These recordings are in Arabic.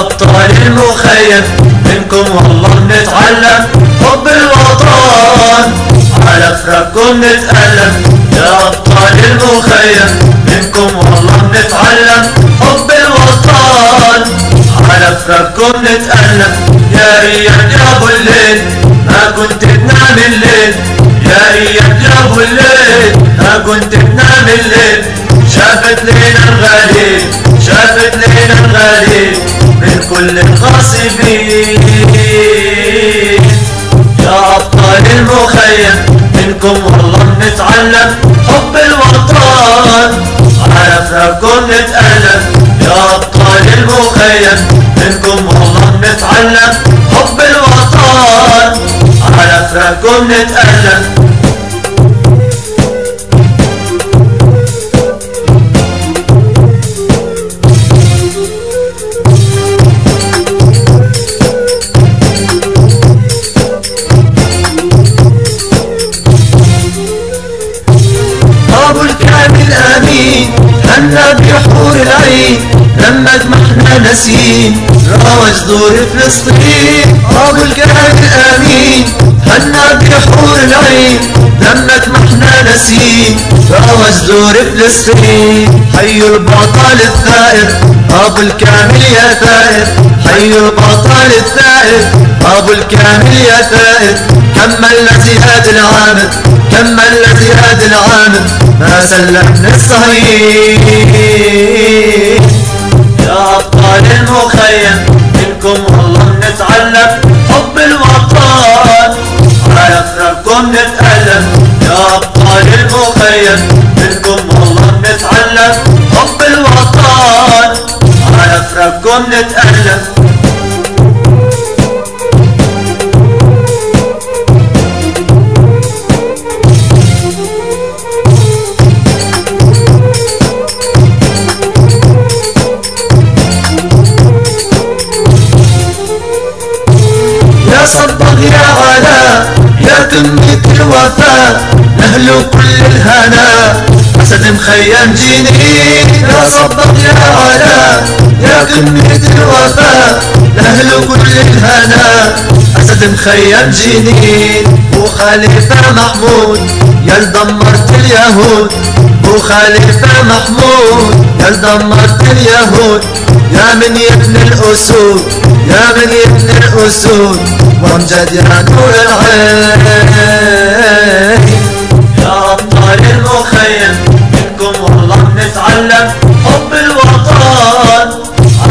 أبطال المخيم منكم والله نتعلم. حب الوطن على فراقكم نتألم. يا أبطال المخيم منكم والله نتعلم. حب الوطن فراقكم نتألم يا ريال يا أبو الليل ما كنت تنام الليل. يا ريال يا أبو الليل ما كنت تنام الليل. شافت لينا الغالي شافت لينا الغالي من كل الغاصبين يا أبطال المخيم منكم والله نتعلم حب الوطن. على فراقكم نتألم يا أبطال المخيم. نتعلم حب الوطن على فراقكم نتألم. ابو الكامل امين هنا بحور العين. لما جمحنا نسيم راوج دور فلسطين. ابو الكامل امين هنا بحور العين. لما جمحنا نسيم راوج دور فلسطين. حي البطل الثائر ابو الكامل يا ثائر. حي البطل الثائر ابو الكامل يا ثائر. كمل زهاد العامر كمل زهاد العامر. ما سلمنا الصهيب. يا أبطال المخيم. منكم والله نتعلم. حب الوطن. على فراقكم نتألم. يا أبطال المخيم. منكم والله نتعلم. حب الوطن. على فراقكم نتألم. الوفاء أهل كل الهنا. أسد مخيم جنين يا صبغ يا علا. يا كمية الوفاء أهل كل الهنا. أسد مخيم جنين وخليفة محمود. يا دمرت اليهود وخليفة محمود. يا دمرت اليهود يا من يبني الأسود. يا من يبني الأسود. وأمجد يا نور العين. نتعلم حب الوطن.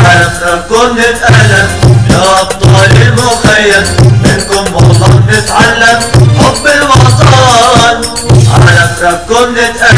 على فراقكم نتألم يا أبطال المخيم منكم والله نتعلم. حب الوطن. على فراقكم نتألم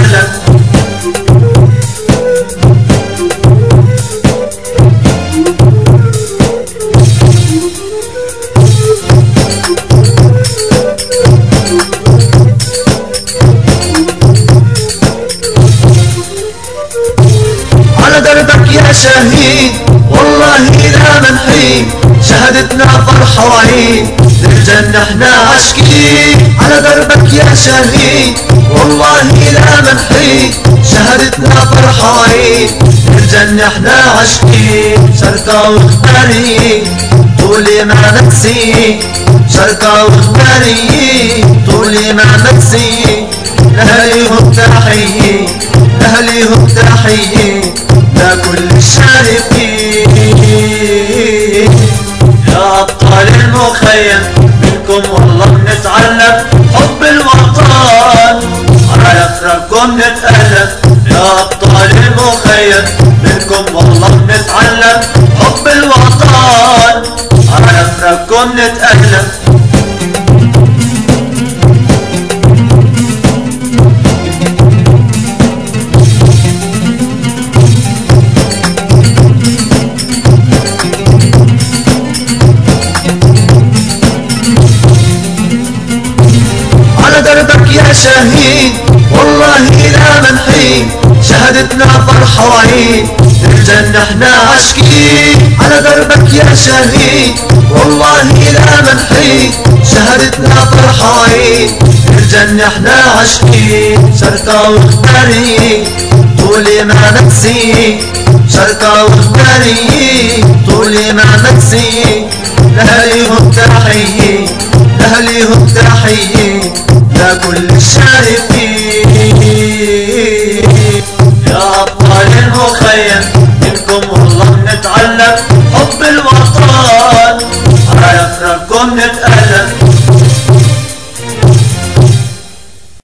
على دربك يا شهيد والله لا منحين شهدتنا فرحة وعيد للجنة إحنا عاشقين. على دربك يا شهيد والله لا منحين شهدتنا فرحة وعيد للجنة إحنا عاشقين. شرقة واخباريين طولي ما نكسين شرقة واخباريين طولي ما نكسين لهليهم تحيين لهليهم تحيين لكل الشارقين يا أبطال المخيم منكم والله نتعلم حب الوطن. على فراقكم نتألم يا أبطال المخيم منكم والله نتعلم حب الوطن. على فراقكم نتألم. شهيد. والله لا منحين شهدتنا فرحة وعيد للجنة إحنا عاشقين. على دربك يا شهيد. والله لا منحيد شهدتنا فرحة وعيد للجنة إحنا عاشقين. شرقة وخباريين طولي ما نفسي شرقة وخباريين طولي ما تحيي لهليهم تحيي لكل الشعب تتعلم